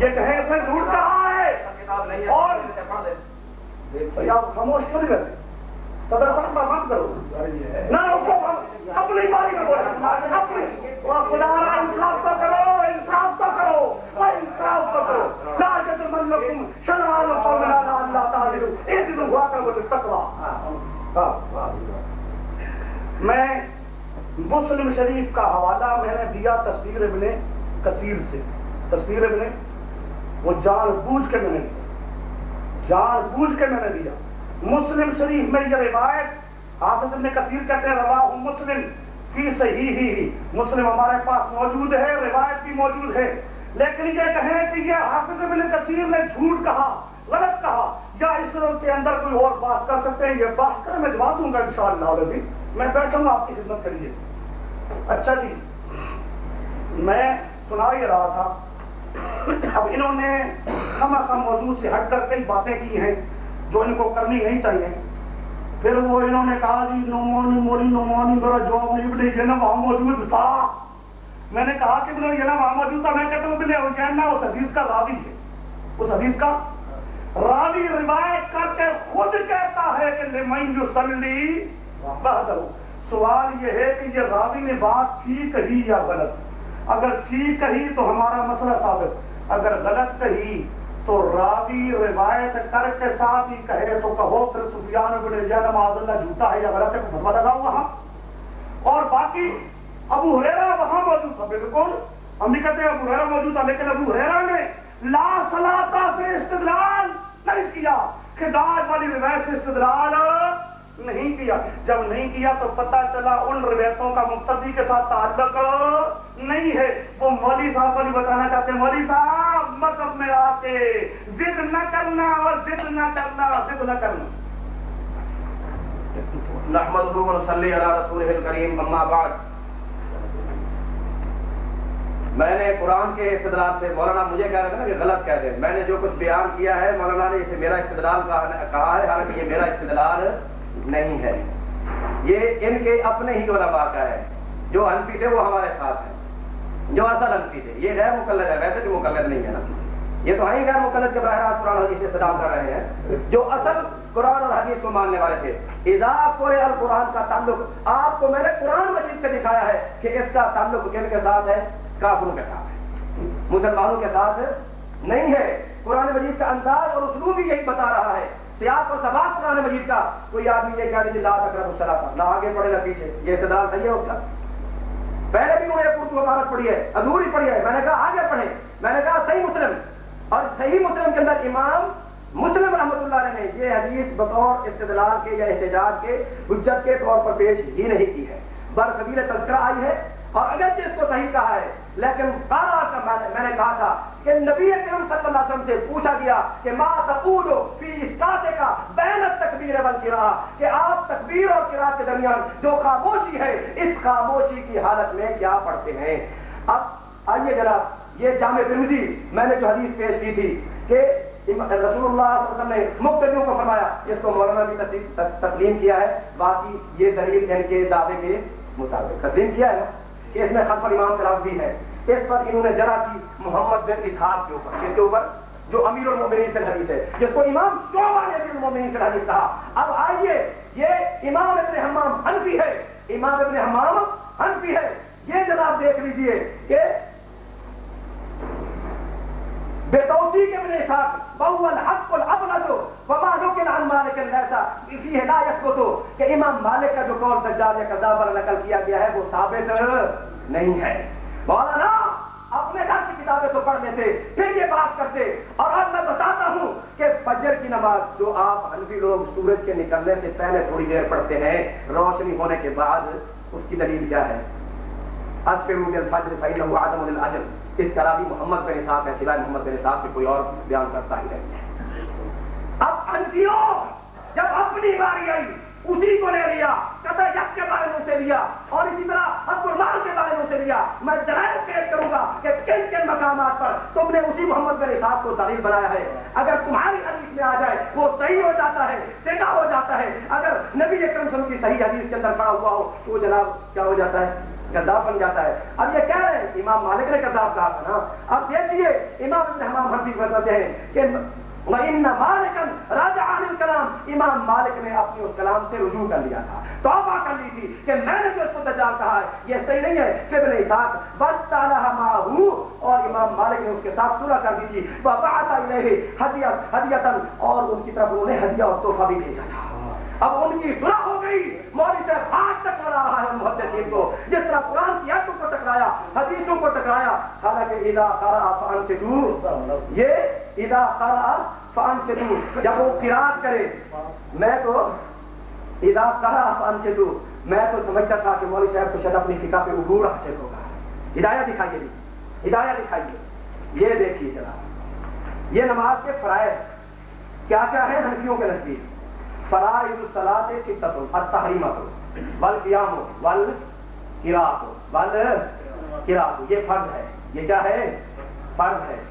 یہ کہیں اس نے جھوٹ ہے؟ اور آپ خاموش کیوں نہیں رہتے؟ صدر صاحب کا مت کرو۔ نہ اس کو اپنی باری میں بولو۔ اپنی۔ خدا را انصاف تو کرو، انصاف تو کرو انصاف تو کرو۔ لا جتمن لکم شنعان قوم لا اللہ تعالی۔ ایک دن ہوا کر وہ تقوی۔ میں مسلم شریف کا حوالہ میں نے دیا تفسیر ابن کثیر سے۔ تفسیر ابن وہ جان بوجھ کے میں نے دیا۔ جان بوجھ کے میں نے دیا۔ مسلم شریف میں یہ روایت، حافظ ابن کثیر کہتے ہیں، رواہ مسلم، فی صحیح ہی۔ مسلم ہمارے پاس موجود ہے، روایت بھی موجود ہے۔ لیکن یہ کہیں کہ یہ حافظ ابن کثیر نے جھوٹ کہا، غلط کہا، یا اس کے اندر کوئی اور بات کر سکتے ہیں؟ یہ بات کر، میں جواب دوں گا انشاءاللہ العزیز میں بیٹھا ہوں آپ کی خدمت کریے اچھا جی میں سنا ہی رہا تھا اب انہوں نے کم از کم موضوع سے ہٹ کر کئی باتیں کی ہیں جو ان کو کرنی نہیں چاہیے۔ پھر وہ انہوں نے کہا جی نعمانی مولی نعمانی میرا جواب نہیں بنے یہ نا وہاں موجود تھا میں نے کہا کہ بنے یہ نا وہاں موجود تھا میں کہتا ہوں بلے یہ نا، اس حدیث کا راوی ہے۔ اس حدیث کا راوی روایت کر کے خود کہتا ہے کہ لمن یصلی بہدر سوال یہ ہے کہ یہ راوی نے بات ٹھیک کہی یا غلط؟ اگر ٹھیک کہی تو ہمارا مسئلہ ثابت، اگر غلط کہی تو راوی روایت کر کے ساتھ ہی کہے تو کہو پھر سفیان بن عیینہ نماز اللہ جھوٹا ہے یا غلط ہے فتوا لگاؤ وہاں اور باقی ابو ہریرا وہاں موجود تھا، بالکل ہم بھی کہتے ہیں ابو ہریرا موجود تھا، لیکن ابو ہریرا نے لا صلاتا سے استدلال نہیں کیا، خداج والی روایت سے استدلال نہیں کیا۔ جب نہیں کیا تو پتہ چلا ان روایتوں کا مقتدی کے ساتھ تعلق نہیں ہے۔ وہ مولوی صاحب کو نہیں بتانا چاہتے مولوی صاحب، مذہب میں آ کے ضد نہ کرنا اور ضد نہ کرنا، ضد نہ کرنا۔ نحمده ونصلي على رسوله الكريم اما بعد۔ میں نے قرآن کے استدلال سے، مولانا مجھے کہہ رہے تھے نا کہ غلط کہہ دیں۔ میں نے جو کچھ بیان کیا ہے، مولانا نے اسے میرا استدلال کہا ہے، حالانکہ یہ میرا استدلال نہیں ہے۔ یہ ان کے اپنے ہی علماء کا ہے۔ جو انفی تھے وہ ہمارے ساتھ ہیں۔ جو اصل انفی تھے۔ یہ غیر مقلد ہے ویسے بھی مقلد نہیں ہے نا۔ یہ تو ہی غیر مقلد کے براہ راست قرآن حدیث سے استدام کر رہے ہیں۔ جو اصل قرآن اور حدیث کو ماننے والے تھے۔ اضاف القرآن کا تعلق آپ کو میں نے قرآن مجید سے دکھایا ہے کہ اس کا تعلق کن کے ساتھ ہے؟ کافروں کے ساتھ ہے۔ مسلمانوں کے ساتھ نہیں ہے۔ قرآن مجید کا انداز اور اسلوب بھی یہی بتا رہا ہے سیاق اور سباق قرآن مجید کا کوئی آدمی یہ کہہ رہی لا تک رہا تھا نہ آگے پڑھے نہ پیچھے، یہ استدار صحیح ہے اس کا؟ پہلے بھی انہوں نے اردو عبارت پڑھی ہے، ادھوری پڑھی ہے، میں نے کہا آگے پڑھے میں نے کہا صحیح مسلم، اور صحیح مسلم کے اندر امام مسلم رحمت اللہ علیہ نے یہ حدیث بطور استدلال کے یا احتجاج کے، حجت کے طور پر پیش ہی نہیں کی ہے۔ بر سبیل تذکرہ آئی ہے اور اگرچہ اس کو صحیح کہا ہے، لیکن میں نے کہا تھا کہ نبی اکرم صلی اللہ علیہ وسلم سے پوچھا گیا کہ ما تقول فی اسکاتے کا بین تکبیر بن والقراء کہ آپ تکبیر اور قراءت کے درمیان جو خاموشی ہے، اس خاموشی کی حالت میں کیا پڑھتے ہیں؟ اب آئیے جناب یہ جامع ترمذی میں نے جو حدیث پیش کی تھی کہ رسول اللہ صلی اللہ علیہ وسلم نے مقتدیوں کو فرمایا اس کو مولانا بھی تسلیم کیا ہے، باقی یہ دلیل ان کے دعوے کے مطابق تسلیم کیا ہے۔ کہ اس میں خلف امام کا لفظ بھی ہے۔ اس پر انہوں نے جرا کی محمد بن اسحاق کے اوپر۔ کس کے اوپر؟ جو امیر المومنین سے حدیث ہے۔ جس کو امام شعبہ نے امیر المومنین سے حدیث کہا اب آئیے، یہ امام ابن حمام حنفی ہے۔ امام ابن حمام حنفی ہے۔ یہ جناب دیکھ لیجیے کہ بے توفیق ابن اسحاق بہو الحق الابلد وما نقل عن مالک ایسا اسی ہے لا یثبتو کہ امام مالک کا جو قول دجال یا کذاب پر نقل کیا گیا ہے، وہ ثابت نہیں ہے۔ مولانا، اپنے گھر کی کتابیں تو پڑھ لیتے، پھر یہ بات کرتے۔ اور اب میں بتاتا ہوں کہ فجر کی نماز جو آپ حنفی لوگ سورج کے نکلنے سے پہلے تھوڑی دیر پڑھتے ہیں، روشنی ہونے کے بعد اس کی دلیل کیا ہے؟ اسفروا بالفجر فإنه عدم للأجل۔ اس طرح بھی محمد بن صاحب ہے سوائے محمد بن صاحب کے کوئی اور بیان کرتا ہی نہیں۔ اب انتیوں جب اپنی باری آئی، اسی کو لے لیا، قطع یک کے بارے میں اسے لیا اور اسی طرح حق المال کے بارے میں اسے لیا۔ میں دلائل پیش کروں گا کہ کن کن مقامات پر تم نے اسی محمد بن صاحب کو دلیل بنایا ہے۔ اگر تمہاری حدیث میں آ جائے، وہ صحیح ہو جاتا ہے سیدھا ہو جاتا ہے۔ اگر نبی اکرم صلی اللہ علیہ وسلم کی صحیح حدیث کے اندر کھڑا ہوا ہو، تو وہ جناب کیا ہو جاتا ہے؟ کرداب بن جاتا ہے۔ اب یہ کہہ رہے ہیں امام مالک نے کرداب کہا تھا نا۔ اب دیکھیے امام ابن حمام حنفی فرماتے ہیں کہ وَإِنَّ مَالِكًا راجع عن امام مالک نے اپنے اس کلام سے رجوع کر لیا تھا۔ توبہ کر لی تھی کہ میں نے جو اس کو دجال کہا ہے، یہ صحیح نہیں ہے۔ فبن اسحاق بس تعالی ماہو اور امام مالک نے اس کے ساتھ صلح کر دی تھی وبعث الیہ ہدیت ہدیتا اور ان کی طرف انہوں نے ہدیہ اور تحفہ بھی بھیجا تھا۔ اب ان کی صلح ہو گئی مولوی سے بات ٹکرا رہا ہے محدثین کو، جس طرح قرآن کی آیتوں کو ٹکرایا، حدیثوں کو ٹکرایا۔ حالانکہ اذا قرأ فانصتوا یہ اذا قرأ فانصتوا جب وہ قرات کرے، میں تو اذا قرأ فانصتوا میں تو سمجھتا تھا کہ مولوی صاحب کو شاید اپنی فقہ پہ عبور حاصل ہوگا۔ ہدایت دکھائیے بھی ہدایت دکھائیے۔ یہ دیکھیے جناب، یہ نماز کے فرائض کیا کیا ہے حنفیوں کے نزدیک؟ فرائض الصلاۃ ستۃ التحریمۃ والقیام والقراءۃ والقراءۃ یہ فرض ہے، یہ کیا ہے؟ فرض ہے۔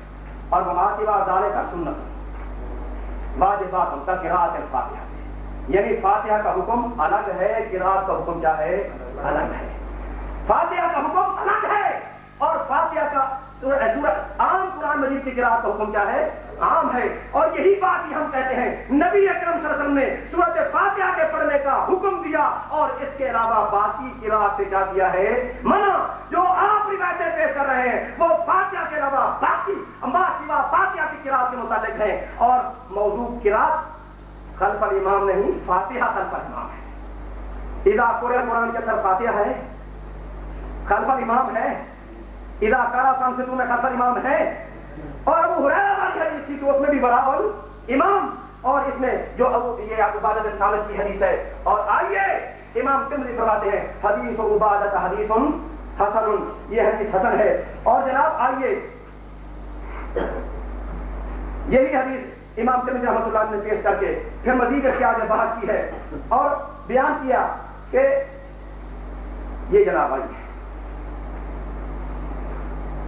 اور نماز سوا ذالک کا سنت۔ واجبات ان کا قراءۃ الفاتحہ۔ یعنی فاتحہ کا حکم الگ ہے، قراءت کا حکم کیا ہے؟ الگ ہے۔ فاتحہ کا حکم الگ ہے اور فاتحہ کا عام قرآن مجید کی قراءت کا حکم کیا ہے؟ عام ہے۔ اور یہی بات ہی ہم کہتے ہیں۔ نبی اکرم صلی اللہ علیہ وسلم نے سورت فاتحہ کے پڑھنے کا حکم دیا اور اس کے علاوہ باقی قراءت سے کیا کیا ہے؟ منع۔ جو آپ روایتیں پیش کر رہے ہیں، وہ فاتحہ کے علاوہ باقی اما سوا فاتحہ کی قراءت کے متعلق ہے اور موضوع قراءت خلف الامام نہیں، فاتحہ خلف الامام ہے۔ اذا قرآن قرآن کے اندر فاتحہ ہے، خلف الامام ہے۔ اذا قرأ فانصتوا میں خلف الامام ہے اور ابو ہریرہ والی حدیث تھی تو اس میں بھی برابر امام اور اس میں جو ابو یہ عبادت بن صامت کی حدیث ہے اور آئیے امام ترمذی فرماتے ہیں، حدیث عبادت حدیث حسن، یہ حدیث حسن ہے۔ اور جناب آئیے، یہی حدیث امام ترمذی رحمۃ اللہ نے پیش کر کے پھر مزید اس کے آگے بحث کی ہے اور بیان کیا کہ یہ جناب آئیے۔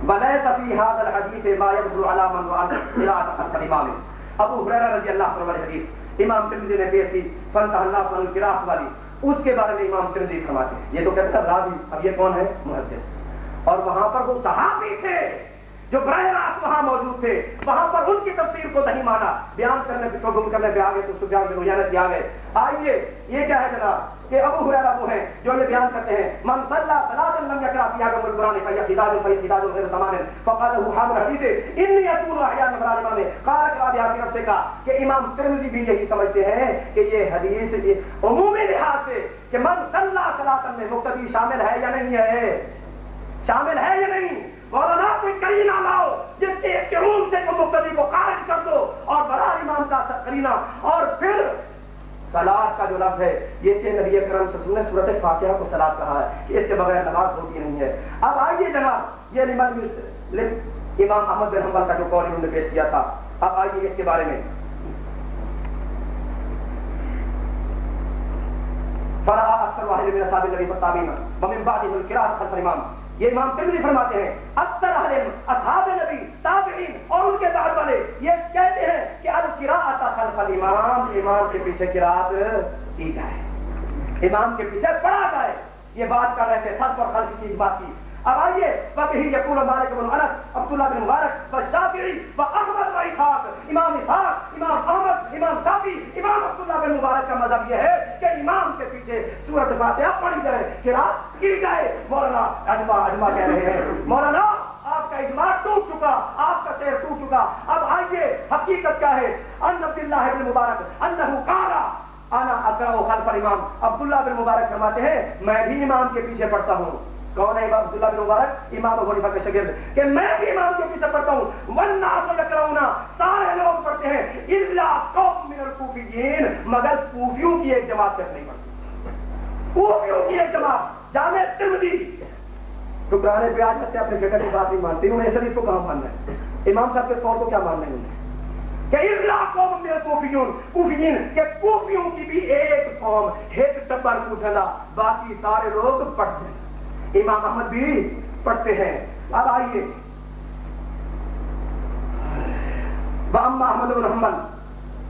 وليس في هذا الحديث ما يدل على من قراءة خلف الامام ابو ہریرہ رضی اللہ عنہ والی حدیث. امام ترمذی نے پیش کی فن الناس عن القراءة والی اس کے بارے میں امام ترمذی فرماتے ہیں. یہ تو کہتا ہے راوی، اب یہ کون ہے؟ محدث. اور وہاں پر وہ صحابی تھے. جو براہ راست وہاں موجود تھے، وہاں پر ان کی تفسیر کو نہیں مانا۔ بیان کرنے پہ گم کرنے پہ آگے تو سفیان بن عیینہ کی آگے۔ آئیے، یہ کیا ہے جناب؟ کہ ابو ہریرہ وہ ہیں جو یہ بیان کرتے ہیں۔ من صلى صلاه لم يقرا فيها بام القران فهي خداج فهي خداج غير تمام۔ فقال له حامل حدیث اني اقول احيانا برا امام قال قال يا ابي نفسه کا کہ امام ترمذی بھی یہی سمجھتے ہیں کہ یہ حدیث، یہ عمومی لحاظ سے کہ من صلى صلاه میں مقتدی شامل ہے یا نہیں ہے؟ شامل ہے یا نہیں؟ مولانا کوئی کرینہ لاؤ، جس کے اس کے روم سے کو مقتدی کو خارج کر دو اور بڑا امام کا کرینہ اور پھر سلاد کا جو لفظ ہے، یہ کہ نبی کرم صلی اللہ علیہ وسلم نے صورت فاتحہ کو سلاد کہا ہے کہ اس کے بغیر نماز ہوتی نہیں ہے۔ اب آئیے جناب، یہ امام احمد بن حنبل کا جو قول انہوں نے پیش کیا تھا۔ اب آئیے اس کے بارے میں۔ فرا اکثر واحد من اصحاب النبی والتابعین ومن بعدهم القراءة خلف الامام یہ امام ترمذی فرماتے ہیں، اکثر اہل اصحاب نبی، تابعین اور ان کے بعد والے یہ کہتے ہیں کہ القراءۃ خلف الامام امام کے پیچھے قراءت کی جائے۔ امام کے پیچھے پڑھا جائے۔ یہ بات کر رہے تھے خلف اور خلف کی بات کی۔ اب آئیے وبه يقول مالك بن انس عبد الله بن مبارك والشافعي واحمد واسحاق امام اسحاق، امام احمد، امام شافعی، امام عبد الله بن مبارک کا مذہب یہ ہے کہ امام کے پیچھے سورۃ فاتحہ پڑھی جائے قرات کی جائے۔ مولانا اجماع اجماع کہہ رہے ہیں۔ مولانا، آپ کا اجماع ٹوٹ چکا، آپ کا شعر ٹوٹ چکا۔ اب آئیے، حقیقت کیا ہے؟ ان عبد الله بن مبارک انه قال انا اقرا خلف الامام عبداللہ بن مبارک فرماتے ہیں، میں بھی امام کے پیچھے پڑھتا ہوں۔ کون ہے امام عبداللہ بن مبارک؟ امام ابو حنیفہ کے شاگرد۔ کہ میں بھی امام کے پیچھے پڑھتا ہوں۔ والناس یقرؤون سارے لوگ پڑھتے ہیں۔ الا قوم من الکوفیین، مگر کوفیوں کی ایک جماعت تک نہیں پڑھتی۔ کوفیوں کی ایک جماعت، جامع ترمذی۔ ٹکرانے پہ آ جاتے ہیں اپنے فکر کی بات نہیں مانتے انہیں اس حدیث کو کہاں ماننا ہے؟ امام صاحب کے قول کو کیا ماننا ہے انہیں کہ الا قوم من الکوفیون، کوفیین، کہ کوفیوں کی بھی ایک قوم، ایک ٹبر کوٹھلا، باقی سارے لوگ پڑھتے ہیں۔ امام احمد بھی پڑھتے ہیں۔ اب آئیے۔ احمد بن حنبل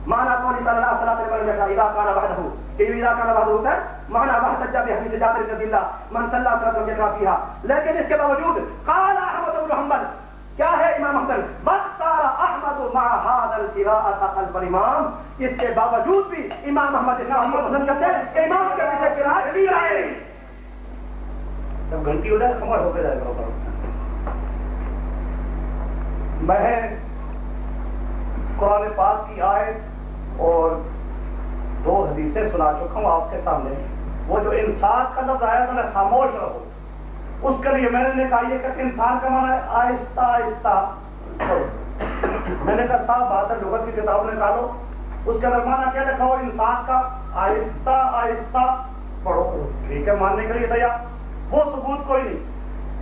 مانا کون صلی اللہ علیہ وسلم اذا كان وحده کہ اذا كان وحده ہوتا ہے مانا وحدت جب حدیث جابر رضی اللہ من صلی اللہ علیہ وسلم یقرا فیہا لیکن اس کے باوجود قال احمد بن حنبل، کیا ہے امام حسن بختار احمد مع هذا القراءة خلف الامام اس کے باوجود بھی امام احمد اس محمد حسن کہتے ہیں۔ کہ امام کے پیچھے قراءت کی رائے جب گھنٹی ہو جائے خاموش ہو کے جائے گا میں قرآن پاک کی آیت اور دو حدیثیں سنا چکا ہوں آپ کے سامنے۔ وہ جو انسان کا لفظ آیا تھا، میں خاموش رہو اس کے لیے میں نے کہا، یہ کہ انسان کا مانا ہے آہستہ آہستہ۔ میں نے کہا، صاحب بات ہے لغت کی کتاب نکالو۔ اس کے اندر مانا کیا لکھا ہو انسان کا آہستہ آہستہ۔ پڑھو۔ ٹھیک ہے، ماننے کے لیے تیار۔ وہ ثبوت کوئی نہیں۔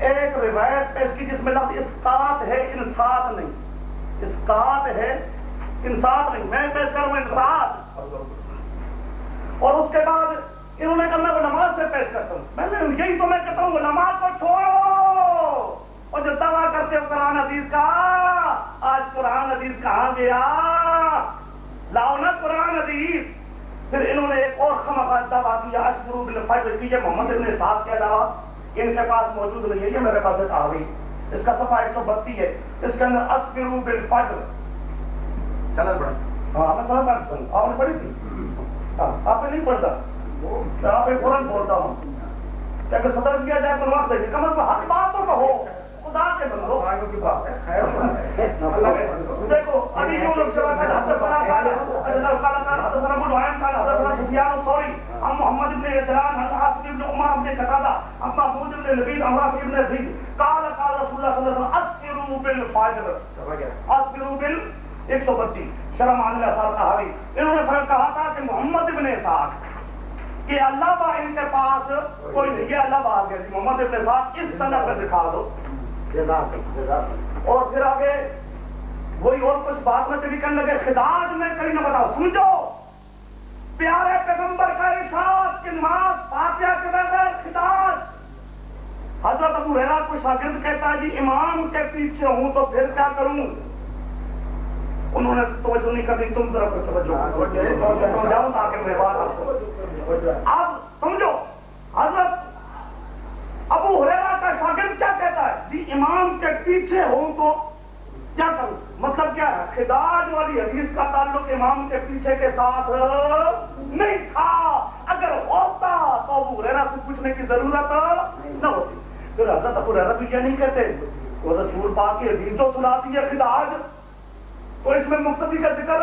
ایک روایت پیش کی جس میں لفظ اسقات ہے انسات نہیں۔ اسقات ہے انسات نہیں۔ میں پیش کروں انسات اور اس کے بعد انہوں نے کہا، میں وہ نماز سے پیش کرتا ہوں۔ میں نے یہی تو میں کہتا ہوں، وہ نماز کو چھوڑو۔ اور جو دعویٰ کرتے ہو قرآن حدیث کا، آج قرآن حدیث کہاں گیا؟ لاؤ نا قرآن حدیث۔ پھر انہوں نے ایک اور خمقہ دعویٰ کیا اشکرو بالفجر کی یہ محمد ابن صاحب کیا دعویٰ ان کے پاس موجود نہیں ہے، یہ میرے پاس ایک آوری۔ اس کا صفحہ ایک سو بتی ہے۔ اس کے اندر اشکرو بالفجر سند پڑھا ہاں میں سمجھ پڑھتا آپ نے پڑھی تھی؟ ہاں، آپ نے نہیں پڑھتا؟ میں آپ ایک فوراً بولتا ہوں۔ کہ صدر کیا جائے تو وقت دیکھیے کم از کم حق بات تو کہو۔ خدا کے بندو دیکھو ابھی جو لوگ سوا کا حدثنا قال حدثنا قال قال حدثنا ابو نعيم قال حدثنا سفيان الثوري عن محمد بن عجلان عن عاصم بن عمر بن قتادة عن محمود بن لبيد عن رافع بن زيد قال قال رسول الله صلى الله عليه وسلم اسروا بالفجر. اسروا بال 132 شرم عن الاثار کہاوی انہوں نے پھر کہا تھا کہ محمد ابن اسحاق کہ اللہ با ان کے پاس کوئی نہیں۔ یہ اللہ با آگے محمد ابن اسحاق اس سنت پہ دکھا دو۔ اور پھر آگے وہی اور کچھ بات میں چلی کرنے لگے خداج میں کہیں نہ بتاؤ سمجھو؟ پیارے پیغمبر کا ارشاد کہ نماز فاتحہ کے بغیر خداج۔ حضرت ابو ریرا کو شاگرد کہتا جی امام کے پیچھے ہوں تو پھر کیا کروں؟ انہوں نے توجہ نہیں کرنی تم ذرا کچھ توجہ سمجھاؤں تاکہ میرے بات آپ کو اب سمجھو حضرت ابو ہریرا کا شاگرد کیا کہتا ہے جی امام کے پیچھے ہوں تو کیا کروں؟ مطلب کیا ہے؟ خداج والی حدیث کا تعلق امام کے پیچھے کے ساتھ نہیں تھا۔ اگر ہوتا تو ابو ہریرا سے پوچھنے کی ضرورت نہ ہوتی۔ پھر حضرت ابو ہریرا بھی یہ نہیں کہتے۔ وہ رسول پاک کی حدیث جو سناتی ہے خداج، تو اس میں مقتدی کا ذکر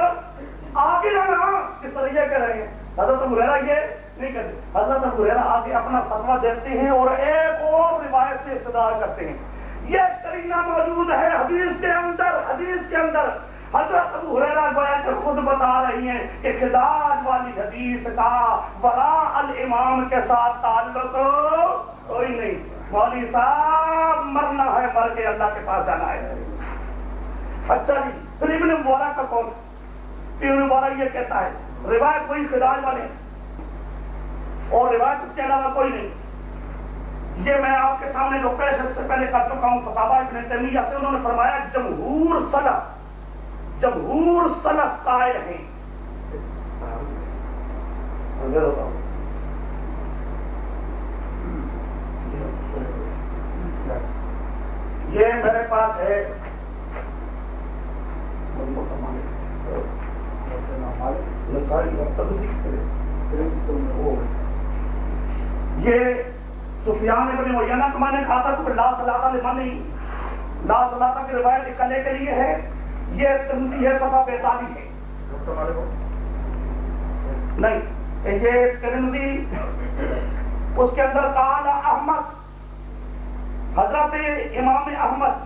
آگے جانا کس طرح یہ کہہ رہے ہیں۔ حضرت مریرا یہ نہیں کہتے۔ حضرت مریرا آگے اپنا فتوا دیتے ہیں اور ایک اور روایت سے استدار کرتے ہیں۔ یہ کرینہ موجود ہے حدیث کے اندر، حدیث کے اندر۔ حضرت ابو حریرہ گویا کہ خود بتا رہی ہیں کہ خداج والی حدیث کا برا الامام کے ساتھ تعلق کوئی نہیں۔ مولوی صاحب مرنا ہے، مر کے اللہ کے پاس جانا ہے۔ اچھا جی پھر ابن مبارک کا کون؟ ابن مبارک یہ کہتا ہے، روایت کوئی خداج والے اور روایت اس کے علاوہ کوئی نہیں۔ یہ میں آپ کے سامنے جو پیش اس سے پہلے کر چکا ہوں فتابہ ابن تیمیہ سے انہوں نے فرمایا، جمہور سلف جمہور سلف قائل ہیں۔ یہ میرے پاس ہے۔ یہ سفیان ابن معینہ کو میں نے کہا تھا کہ لا صلاح لمن نہیں۔ لا صلاح کی روایت نکلنے کے لیے ہے۔ یہ تنظیم ہے صفحہ بیتالی ہے۔ نہیں یہ ترمزی اس کے اندر قال احمد حضرت امام احمد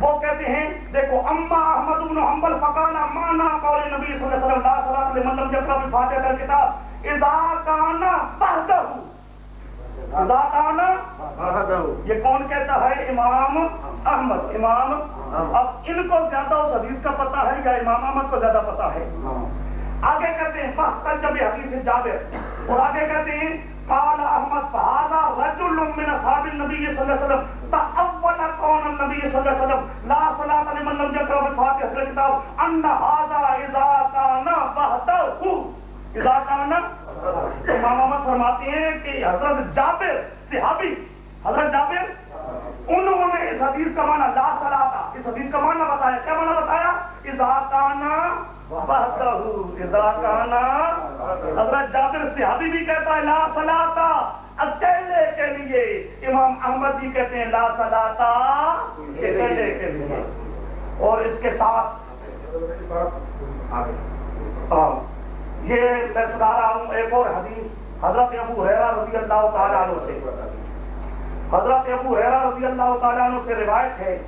وہ کہتے ہیں دیکھو اما احمد بن حنبل فقال مانا قول نبی صلی اللہ علیہ وسلم لا صلاۃ لمن لم يقرأ بفاتحة الكتاب۔ اذا كان وحده اذا كان یہ کون کہتا ہے؟ امام احمد۔ امام اب ان کو زیادہ اس حدیث کا پتہ ہے یا امام احمد کو زیادہ پتہ ہے؟ آگے کہتے ہیں فاختل جب حدیث جابر۔ اور آگے کہتے ہیں قال احمد فهذا رجل من اصحاب النبي صلى الله عليه وسلم تأول قول النبي صلى الله عليه وسلم لا صلاة لمن لم يقرأ بفاتحة الكتاب ان هذا اذا كان وحده اذا كان امام فرماتے ہیں کہ حضرت جابر صحابی حضرت جابر انہوں نے اس حدیث کا معنی لا صلاح اس حدیث کا معنی بتایا کیا معنی بتایا؟ اذا کانا بہتہ اذا کانا حضرت جابر صحابی بھی کہتا ہے لا صلاح اکیلے کے لیے امام احمد بھی کہتے ہیں لا صلاح اکیلے کے لیے۔ اور اس کے ساتھ ہاں، یہ میں سنا رہا ہوں، ایک اور حدیث، حضرت ابو حیرہ رضی اللہ تعالیٰ عنہ سے۔ حضرت ابو حیرہ رضی اللہ تعالیٰ عنہ سے روایت ہے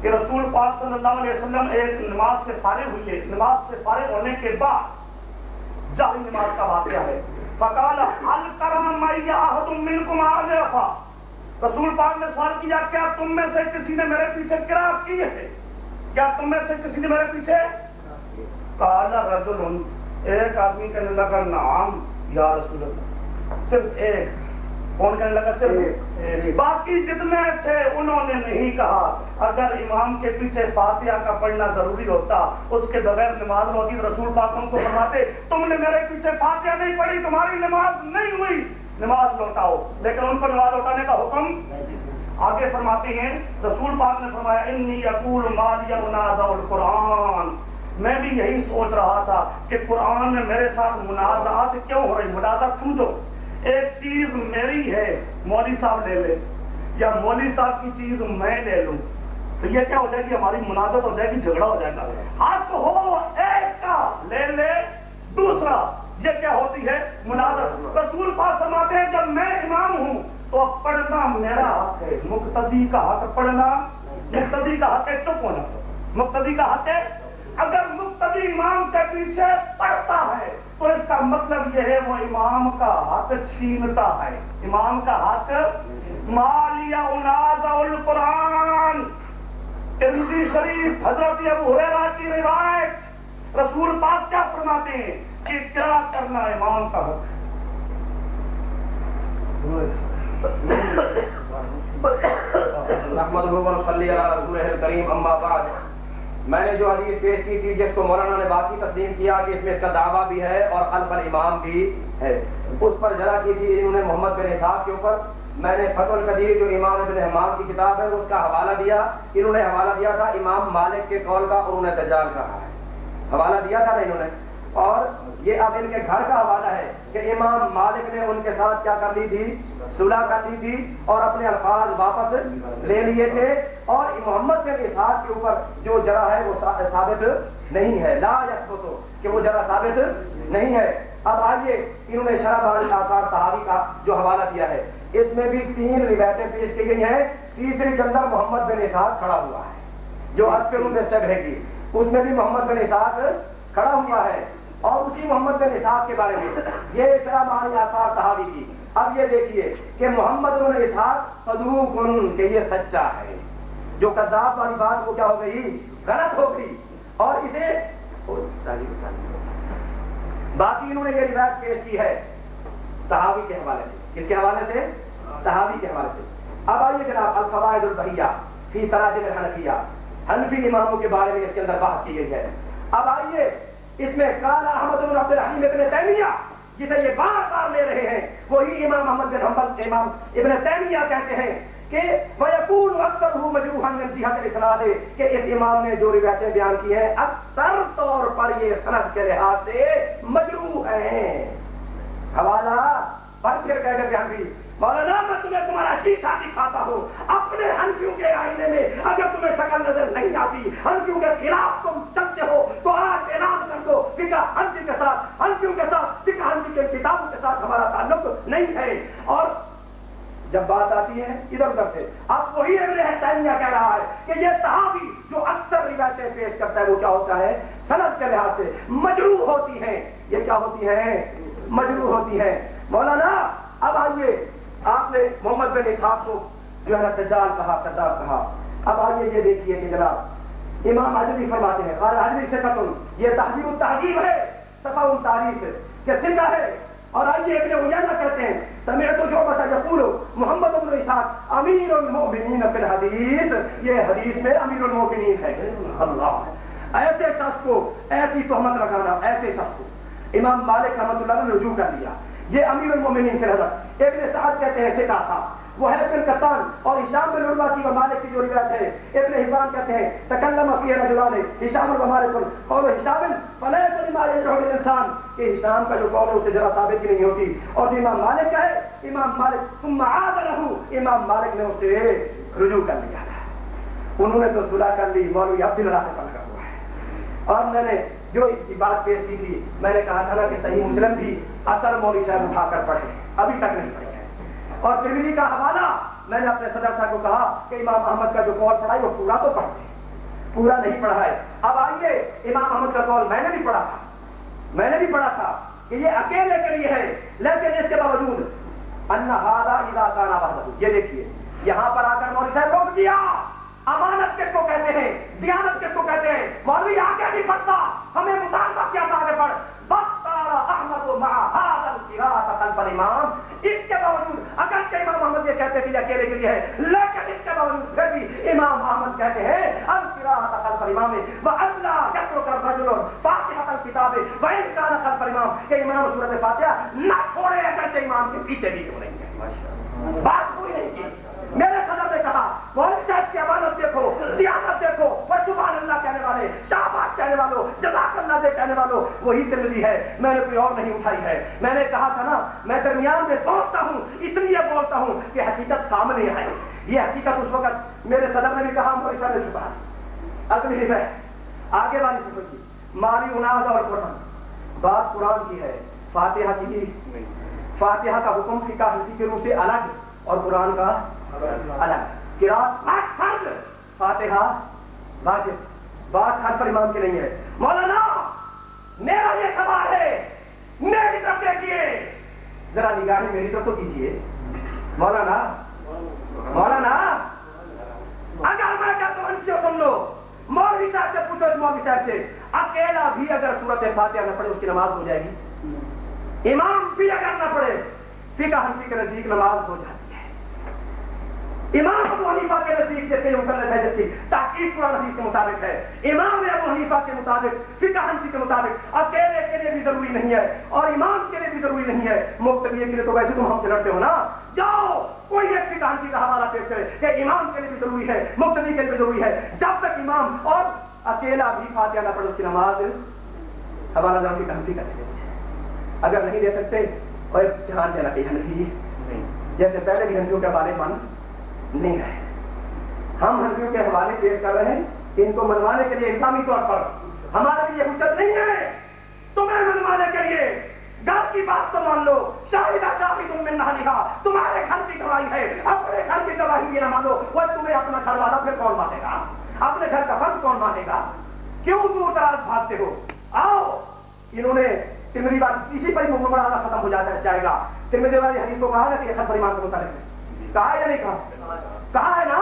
کہ رسول پاک صلی اللہ علیہ وسلم ایک نماز سے فارغ ہوئے، نماز سے فارغ ہونے کے بعد جاری نماز کا واقعہ ہے۔ فقال حل کرم میا احد منکم آجرفا رسول پاک نے سوال کیا کیا تم میں سے کسی نے میرے پیچھے قرات کی ہے؟ کیا تم میں سے کسی نے میرے پیچھے؟ قال، رجل ایک آدمی کہنے لگا نعم یا رسول اللہ۔ صرف ایک۔ کون کہنے لگا صرف؟ ایک۔ باقی جتنے تھے انہوں نے نہیں کہا۔ اگر امام کے پیچھے فاتحہ کا پڑھنا ضروری ہوتا اس کے بغیر نماز ہوتی رسول پاک ان کو فرماتے تم نے میرے پیچھے فاتحہ نہیں پڑھی تمہاری نماز نہیں ہوئی۔ نماز لوٹاؤ۔ لیکن ان کو نماز لوٹانے کا حکم آگے فرماتے ہیں رسول پاک نے فرمایا انی یقول مالیہ منازع القرآن. میں بھی یہی سوچ رہا تھا کہ قرآن میں میرے ساتھ منازعات کیوں ہو رہی؟ منازعات سمجھو، ایک چیز میری ہے، مولوی صاحب لے لے، یا مولوی صاحب کی چیز میں لے لوں۔ تو یہ کیا ہو جائے گی؟ ہماری منازعت ہو جائے گی، جھگڑا ہو جائے گا۔ حق ہو ایک کا لے لے، دوسرا، یہ کیا ہوتی ہے؟ منازعت رسول پاک فرماتے ہیں، جب میں امام ہوں تو پڑھنا میرا حق ہے۔ مقتدی کا حق پڑھنا، مقتدی کا حق ہے چپ ہونا۔ مقتدی کا حق ہے اگر مقتدی امام کے پیچھے پڑھتا ہے، تو اس کا مطلب یہ ہے وہ امام کا حق چھینتا ہے۔ امام کا حق؟ مالیہ اناز القرآن۔ ترمذی شریف حضرت ابو ہریرہ کی روایت رسول پاک کیا فرماتے ہیں کہ کیا کرنا امام کا حق؟ نحمدہ و نصلی علی رسولہ الکریم، اما بعد۔ میں نے جو حدیث پیش کی تھی، جس کو مولانا نے باقی تسلیم کیا کہ اس میں اس کا دعویٰ بھی ہے اور خلف الامام بھی ہے۔ اس پر جرا کی تھی انہوں نے محمد بن اسحاق کے اوپر۔ میں نے فتح القدیر جو امام ابن حمام کی کتاب ہے، اس کا حوالہ دیا۔ انہوں نے حوالہ دیا تھا امام مالک کے قول کا اور انہوں نے دجال کہا ہے۔ حوالہ دیا تھا نا انہوں نے۔ اور یہ اب ان کے گھر کا حوالہ ہے کہ امام مالک نے ان کے ساتھ کیا کر لی تھی؟ صلح کر لی تھی اور اپنے الفاظ واپس لے لیے تھے اور محمد کے ساتھ کے اوپر جو جرا ہے وہ ثابت نہیں ہے۔ لا یسبتو کہ وہ جرا ثابت نہیں ہے۔ اب آئیے انہوں نے شرح بال آثار تحاوی کا جو حوالہ دیا ہے۔ اس میں بھی تین روایتیں پیش کی گئی ہیں۔ تیسری کے اندر محمد بن اسحاق کھڑا ہوا ہے۔ جو اسکر میں سے بھیگی۔ اس میں بھی محمد بن اسحاق کھڑا ہوا ہے۔ اور اسی محمد بن اسحاق کے بارے میں۔ یہ شرح بال آثار تحاوی کی۔ اب یہ دیکھیے کہ محمد بن اسحاق صدوق کہ یہ سچا ہے۔ جو کذاب والی بات وہ کیا ہو گئی؟ غلط ہو گئی۔ اور اسے باقی انہوں نے یہ روایت پیش کی ہے تحاوی کے حوالے سے۔ کس کے حوالے سے؟ تحاوی کے حوالے سے۔ اب آئیے جناب الفوائد البحیہ فی تراجم الحنفیہ۔ حنفی اماموں کے بارے میں اس کے اندر بحث کی گئی ہے۔ اب آئیے اس میں کالا احمد بن عبد الرحیم ابن تیمیہ، جسے یہ بار بار لے رہے ہیں، وہی امام محمد بن حنبل، امام ابن تیمیہ کہتے ہیں کہ وَيَقُولُ أَكْثَرُهُ مَجْرُوحًا مِنْ جِهَةِ الْإِسْنَادِ، کہ اس امام نے جو روایتیں بیان کی ہیں، اکثر طور پر یہ سند کے لحاظ سے مجروح ہیں۔ حوالہ پر پھر کہہ گئے حنفی مولانا، میں تمہیں تمہارا شیشہ دکھاتا ہوں۔ اپنے ہنفیوں کے آئینے میں اگر تمہیں شکل نظر نہیں آتی ہنفیوں کے خلاف تم چلتے ہو تو آج اعلان کر دو فکا ہنفی کے ساتھ ہنفیوں کے ساتھ فکا ہنفی کے کتابوں کے ساتھ ہمارا تعلق نہیں ہے۔ اور جب بات آتی ہے، ادھر ادھر سے اب وہی ابن تیمیہ کہہ رہا ہے کہ یہ صحابی جو اکثر روایتیں پیش کرتا ہے، وہ کیا ہوتا ہے؟ سند کے لحاظ سے مجروح ہوتی ہیں۔ یہ کیا ہوتی ہیں؟ مجروح ہوتی ہیں۔ مولانا، اب آئیے۔ آپ نے محمد بن اسحاق کو جو ہے نا تجال کہا کذاب کہا۔ اب آئیے یہ دیکھیے کہ جناب، امام عجبی فرماتے ہیں خالد عجبی سے قتل یہ تہذیب التحجیب ہے۔ صفحہ صفا التاریخ کہ زندہ ہے؟ اور آئیے ابن عیانہ کہتے ہیں۔ سمعت شعبہ یقول محمد بن اسحاق، امیر المؤمنین فی الحدیث۔ یہ حدیث میں امیر المؤمنین ہے۔ اللہ۔ ایسے شخص کو، ایسی تہمت لگانا، ایسے شخص کو۔ امام مالک رحمۃ اللہ نے رجوع کر لیا یہ امیر المومنین سے حضرت ابن سعد کہتے ہیں ایسے تھا۔ وہ ہے ابن قطان اور ہشام بن عروہ کی و مالک کی جو روایت ہے، ابن حبان کہتے ہیں، تکلم فی رجلان ہشام و مالک اور ہشام فلیس لما يجرح الانسان. کہ ہشام کا جو قول ہے، اسے ذرا ثابت ہی نہیں ہوتی۔ اور جو امام مالک کا ہے، امام مالک، ثم عاد له. امام مالک نے اسے رجوع کر لیا تھا۔ انہوں نے تو صلح کر لی، مولوی عبد اللہ سے پکڑا ہوا ہے۔ اور میں نے جو بات پیش کی تھی، میں نے کہا تھا نا کہ صحیح مسلم بھی اثر مولوی صاحب اٹھا کر پڑھے، ابھی تک نہیں پڑھے۔ اور ترمیدی کا حوالہ میں نے اپنے صدر صاحب کو کہا کہ امام احمد کا جو قول پڑھا ہے وہ پورا تو پڑھتے پورا نہیں پڑھا ہے۔ اب آئیے، امام احمد کا قول میں نے بھی پڑھا تھا۔ میں نے بھی پڑھا تھا کہ یہ اکیلے کے لیے ہے، لیکن اس کے باوجود انہارا علاقہ بہادر یہ دیکھیے، یہاں پر آ کر مولوی صاحب روک دیا امانت کس کو کہتے ہیں؟ دیانت کس کو کہتے ہیں؟ مولوی آگے نہیں پڑھتا ہمیں مطالبہ کیا تھا آگے پڑھ بس احمد و مہا امام اس کے باوجود اگر کہ امام محمد یہ کہتے کہ اکیلے کے لیے ہے لیکن اس کے باوجود پھر بھی امام محمد کہتے ہیں القراءت خلف الامام والله يترك الرجل فاتحه الكتاب وان كان خلف الامام کہ امام سورۃ فاتحہ نہ چھوڑے اگر کہ امام کے پیچھے بھی کیوں نہیں ہے بات کوئی نہیں کی میرے صدر نے کہا مولوی صاحب کی امانت دیکھو دیانت دیکھو وہ سبحان اللہ کہنے والے شاہ شاباش کہنے والوں جزاک اللہ دے کہنے والوں، وہی ترمذی ہے۔ میں نے کوئی اور نہیں اٹھائی ہے۔ میں نے کہا تھا نا، میں درمیان میں بولتا ہوں، اس لیے بولتا ہوں کہ حقیقت سامنے آئے۔ یہ حقیقت اس وقت میرے صدر نے بھی کہا مولوی صاحب نے چھپا اگلی ہے۔ آگے والی سمجھی مالی اناز اور قرآن۔ بات قرآن کی ہے۔ فاتحہ کی بھی فاتحہ کا حکم فقہ حنفی کے روح سے الگ اور قرآن کا الگ۔ فرض۔ فاتحہ واجب۔ بات ہر پر امام کی نہیں ہے۔ مولانا، میرا یہ سوال ہے۔ میری طرف دیکھیے۔ ذرا نگاہیں میری طرف تو کیجیے۔ مولانا مولانا، اگر میں کہتا ہوں انسیوں سن لو۔ مولوی صاحب سے پوچھو اس مولوی صاحب سے۔ اکیلا بھی اگر صورت فاتحہ نہ پڑے اس کی نماز ہو جائے گی۔ امام بھی اگر نہ پڑے فقہ حنفی کے نزدیک نماز ہو جاتی امام ابو حنیفہ کے نزدیک جیسے مقرر ہے جس کی تحقیق قرآن حدیث کے مطابق ہے۔ امام ابو حنیفہ کے مطابق، فقہ حنفی کے مطابق۔ اکیلے کے لیے بھی ضروری نہیں ہے اور امام کے لیے بھی ضروری نہیں ہے۔ مقتدیے کے لیے تو ویسے تم ہم سے لڑتے ہو نا۔ جاؤ، کوئی ایک فقہ حنفی کا حوالہ پیش کرے کہ امام کے لیے بھی ضروری ہے، مقتدی کے لیے بھی ضروری ہے۔ جب تک امام اور اکیلا بھی فاتحہ نہ پڑھے اس کی نماز، حوالہ دار فقہ حنفی کا دے اگر نہیں دے سکتے، اور جہان دینا کہ حنفی نہیں۔ جیسے پہلے بھی حنفیوں کے حوالے بند نہیں رہے۔ ہم ہنسیوں کے حوالے پیش کر رہے ہیں ان کو منوانے کے لیے اسلامی طور پر ہمارے لیے حجت نہیں ہے۔ تمہیں منوانے کے لیے گھر کی بات تو مان لو، شاہدہ شاہد تم میں نہ تمہارے گھر کی گواہی ہے، اپنے گھر کی گواہی بھی نہ مانو۔ وہ تمہیں اپنا گھر والا پھر کون مانے گا؟ اپنے گھر کا فرض کون مانے گا؟ کیوں دور دراز بھاگتے ہو؟ آؤ۔ انہوں نے تمری بات اسی پر مکمل ختم ہو جاتا جائے گا۔ ترمدی والی حدیث کو کہا نا کہ یہ پریمان کو متعلق ہے۔ کہا یا نہیں کہا؟ کہا ہے نا؟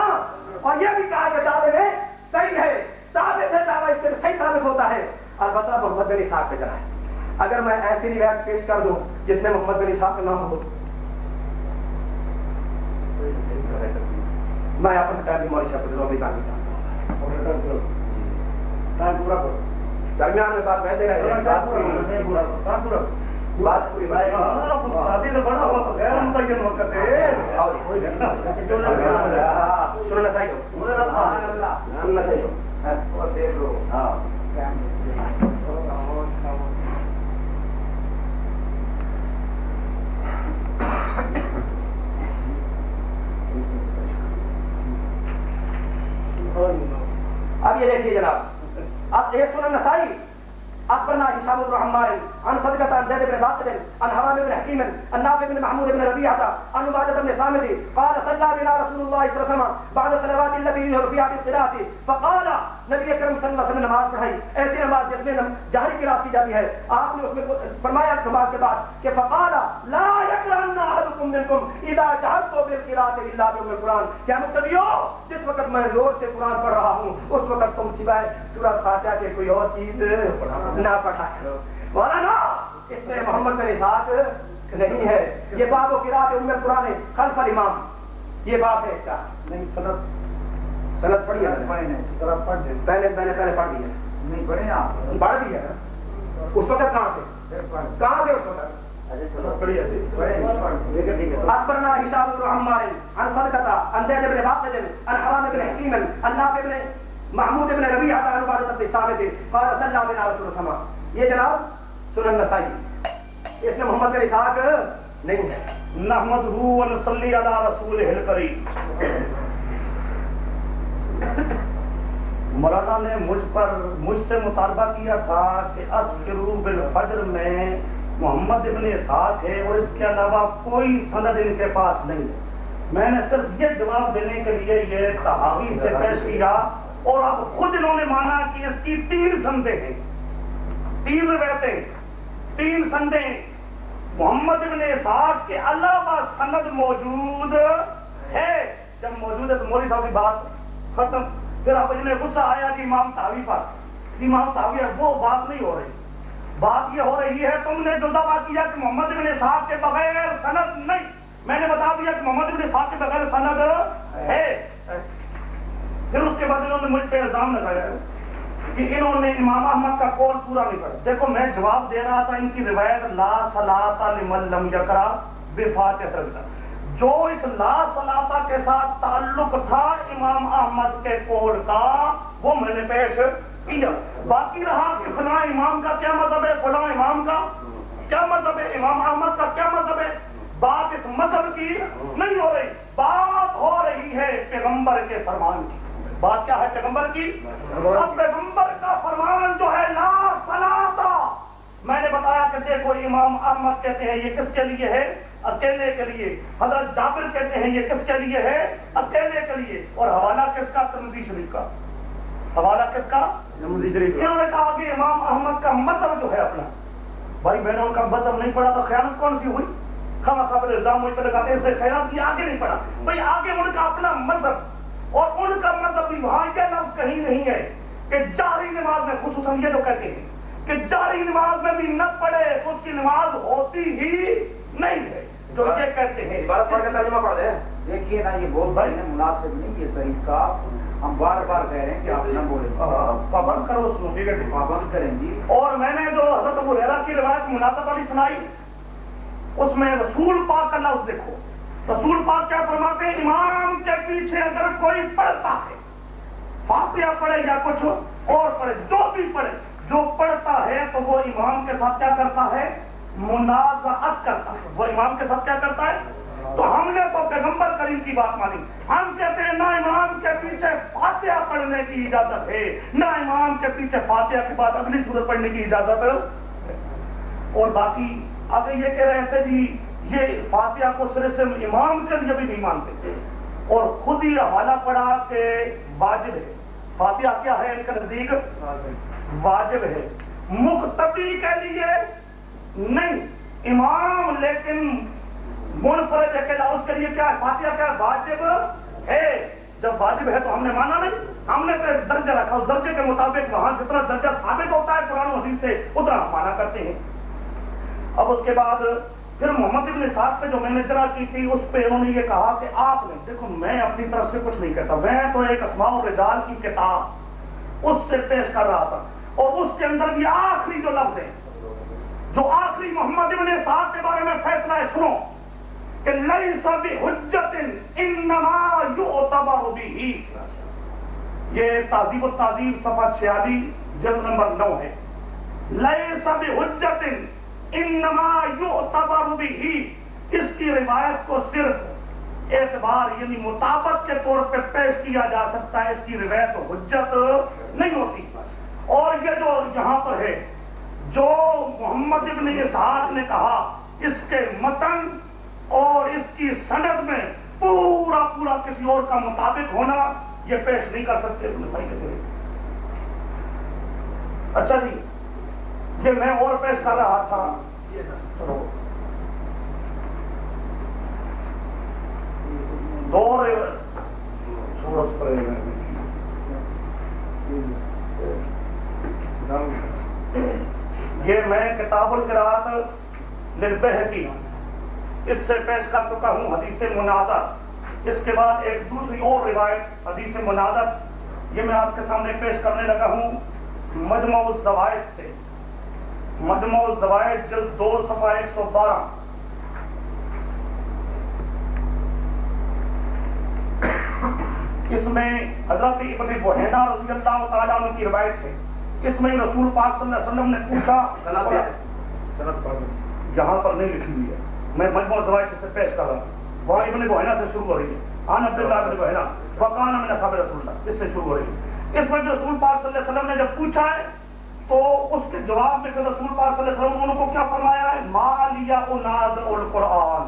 اور یہ بھی کہا کہ دعوے میں صحیح ہے۔ ثابت ہے دعویٰ اس سے صحیح ثابت ہوتا ہے۔ البتہ محمد بن اسحاق پہ ہے اگر میں ایسی روایت پیش کر دوں جس میں محمد بن اسحاق کا نام ہو۔ میں اپنا ٹائم موری صاحب کو بھی کام درمیان میں بات ویسے رہے۔ بات پوری سننا چاہیے سننا چاہیے اب یہ دیکھیے جناب اب یہ سنن نسائی اخبرنا هشام بن عمار عن صدقة عن زيد بن باطل عن حرام بن بن محمود بن ربيعة عن عبادة بن صامت، قال صلى بنا رسول الله صلى الله عليه وسلم بعد الصلوات التي يجهر فيها بالقراءة فقال نبی اکرم صلی اللہ علیہ وسلم، نماز پڑھائی ایسی نماز جس میں جہری قراءت کی جاتی ہے، آپ نے اس میں فرمایا نماز کے بعد کہ فقال لا يقرأن احدكم منكم اذا جهرت بالقراءة الا بأم القرآن. کیا مقتدیو جس وقت میں زور سے قرآن پڑھ رہا ہوں، اس وقت تم سوائے سورۃ فاتحہ کے کوئی اور چیز نہ پڑھا کرو۔ مولانا، اس میں محمد بن اسحاق نہیں ہے۔ یہ باب و قراءت ام القرآن خلف الامام۔ یہ باب ہے اس کا۔ نہیں سنت سنت پڑھی ہے۔ پڑھے نہیں۔ سنت پڑھ دے پہلے میں نے پہلے پڑھ دیا نہیں پڑھے آپ پڑھ دیا اس وقت کہاں سے کہاں سے اس وقت؟ أخبرنا هشام بن عمار عن صدقة عن زيد بن باقر عن حرام بن حكيم عن نافع بن محمود بن ربيعة عن عبادة بن ثابت قال صلى بنا رسول السماء یہ جناب سنن نسائی۔ اس میں محمد بن اسحاق نہیں ہے نحمدہ و نصلی علی رسولہ الکریم مولانا نے مجھ پر، مجھ سے مطالبہ کیا تھا کہ اسفرو بالفجر میں محمد ابن اسحاق ہے اور اس کے علاوہ کوئی سند ان کے پاس نہیں ہے۔ میں نے صرف یہ جواب دینے کے لیے یہ تحاوی سے پیش کیا اور اب خود انہوں نے مانا کہ اس کی تین سندیں ہیں۔ تین روایتیں، تین سندیں۔ محمد ابن اسحاق کے علاوہ سند موجود ہے۔ جب موجود ہے تو مولوی صاحب کی بات ختم۔ پھر اب انہیں غصہ آیا کہ امام تاوی پر۔ امام تاوی ہے وہ بات نہیں ہو رہی۔ بات یہ ہو رہی ہے تم نے جو دعویٰ کیا کہ محمد ابن صاحب کے بغیر سند نہیں۔ میں نے بتا دیا کہ محمد ابن صاحب کے بغیر سند ہے۔ پھر اس کے بعد انہوں نے مجھ پہ الزام لگایا۔ کہ انہوں نے امام احمد کا قول پورا نہیں پڑھا۔ دیکھو، میں جواب دے رہا تھا ان کی روایت، لا صلاۃ لمن لم یقرا بفاتحہ جو اس لا صلاۃ کے ساتھ تعلق تھا امام احمد کے قول کا، وہ میں نے پیش کیا۔ باقی رہا کہ فلاں امام کا کیا مذہب ہے، فلاں امام کا کیا مذہب ہے؟ امام احمد کا کیا مذہب ہے؟ بات اس مذہب کی نہیں ہو رہی۔ بات ہو رہی ہے پیغمبر کے فرمان کی۔ بات کیا ہے پیغمبر کی؟ اب پیغمبر کا فرمان جو ہے لا صلاتا میں نے بتایا کہ دیکھو امام احمد کہتے ہیں یہ کس کے لیے ہے؟ اکیلے کے لیے۔ حضرت جابر کہتے ہیں یہ کس کے لیے ہے؟ اکیلے کے لیے۔ اور حوالہ کس کا؟ ترمزی شریف کا۔ حوالہ کس کا؟ انہوں نے کہا کہ امام احمد کا مذہب جو ہے اپنا؟ بھائی میں نے ان کا مذہب نہیں پڑھا تو خیانت کون سی ہوئی؟ خما خبر الزام مجھ پہ لگاتے اس نے خیانت کی آگے نہیں پڑھا۔ بھائی آگے ان کا اپنا مذہب۔ اور ان کا مذہب بھی وہاں یہ لفظ کہیں نہیں ہے کہ جاری نماز میں خصوصاً یہ جو کہتے ہیں کہ جاری نماز میں بھی نہ پڑھے تو اس کی نماز ہوتی ہی نہیں ہے جو یہ کہتے ہیں۔ عبارت پڑھ کے ترجمہ پڑھ دیں دیکھیے نا یہ بول ہیں مناسب نہیں یہ طریقہ۔ ہم بار بار کہہ رہے ہیں کہ آپ نہ بولیں۔ پابند کرو اس موقع کے پابند کریں جی۔ اور میں نے جو حضرت ابو ریرا کی روایت مناسب والی سنائی اس میں رسول پاک کا لفظ دیکھو۔ رسول پاک کیا فرماتے ہیں؟ امام کے پیچھے اگر کوئی پڑھتا ہے، فاتحہ پڑھے یا کچھ اور پڑھے، جو بھی پڑھے، جو پڑھتا ہے تو وہ امام کے ساتھ کیا کرتا ہے؟ منازعت کرتا ہے۔ وہ امام کے ساتھ کیا کرتا ہے؟ تو ہم نے تو پیغمبر کریم کی بات مانی۔ ہم کہتے ہیں، نہ امام کے پیچھے فاتحہ پڑھنے کی اجازت ہے، نہ امام کے پیچھے فاتحہ کے بعد اگلی صورت پڑھنے کی اجازت ہے۔ اور باقی اگر یہ کہہ رہے تھے جی یہ فاتحہ کو صرف سے امام کے لیے بھی نہیں مانتے اور خود ہی حوالہ پڑا کہ واجب ہے۔ فاتحہ کیا ہے ان کے نزدیک؟ واجب ہے۔ مقتدی کے لیے نہیں، امام، لیکن منفرد اکیلا اس کے لیے کیا ہے؟ فاتحہ کیا واجب ہے۔ جب واجب ہے تو ہم نے مانا نہیں۔ ہم نے تو درجہ رکھا۔ اس درجے کے مطابق وہاں جتنا درجہ ثابت ہوتا ہے قرآن حدیث سے، اتنا ہم مانا کرتے ہیں۔ اب اس کے بعد پھر محمد ابن صاحب پہ جو میں نے چرا کی تھی، اس پہ انہوں نے یہ کہا کہ آپ نے، دیکھو میں اپنی طرف سے کچھ نہیں کہتا، میں تو ایک اسماء الرجال کی کتاب اس سے پیش کر رہا تھا، اور اس کے اندر بھی آخری جو لفظ ہے جو آخری محمد ابن صاحب کے بارے میں فیصلہ ہے، سنو، کہ لئی سب حجت انما یعتبر بھی یہ تعزیب و تعزیب صفحہ چھیالی جلد نمبر نو ہے۔ لئی سب حجت انما یعتبر بھی اس کی روایت کو صرف اعتبار یعنی مطابق کے طور پہ پیش کیا جا سکتا ہے، اس کی روایت حجت نہیں ہوتی۔ اور یہ جو یہاں پر ہے، جو محمد ابن اسحاق نے کہا، اس کے متن اور اس کی سند میں پورا پورا کسی اور کا مطابق ہونا، یہ پیش نہیں کر سکتے۔ ابن صحیح اچھا جی۔ یہ میں اور پیش کر رہا تھا۔ دور چھوڑو پر یہ میں کتاب القرات للبہقی اس سے پیش کر چکا ہوں حدیث مناظر اس کے بعد ایک دوسری اور روایت حدیث مناظر یہ میں آپ کے سامنے پیش کرنے لگا ہوں۔ مجمع الزوائد سے۔ مجموع الزوائد جلد دو صفحہ ایک سو بارہ۔ اس میں حضرت ابن بحینا رضی اللہ تعالیٰ عنہ کی روایت ہے۔ اس میں رسول پاک صلی اللہ علیہ وسلم نے پوچھا۔ یہاں پر نہیں لکھی ہوئی ہے۔ میں مجموع زوائد سے پیش کر رہا ہوں۔ وہاں ابن بحینا سے شروع ہو رہی ہے۔ آن عبداللہ ابن بحینا وقان من اصحاب رسول اللہ۔ اس سے شروع ہو رہی ہے۔ اس میں رسول پاک صلی اللہ علیہ وسلم نے جب پوچھا ہے تو اس کے جواب میں پھر رسول پاک صلی اللہ علیہ وسلم نے ان کو کیا فرمایا ہے؟ مالیا القرآن۔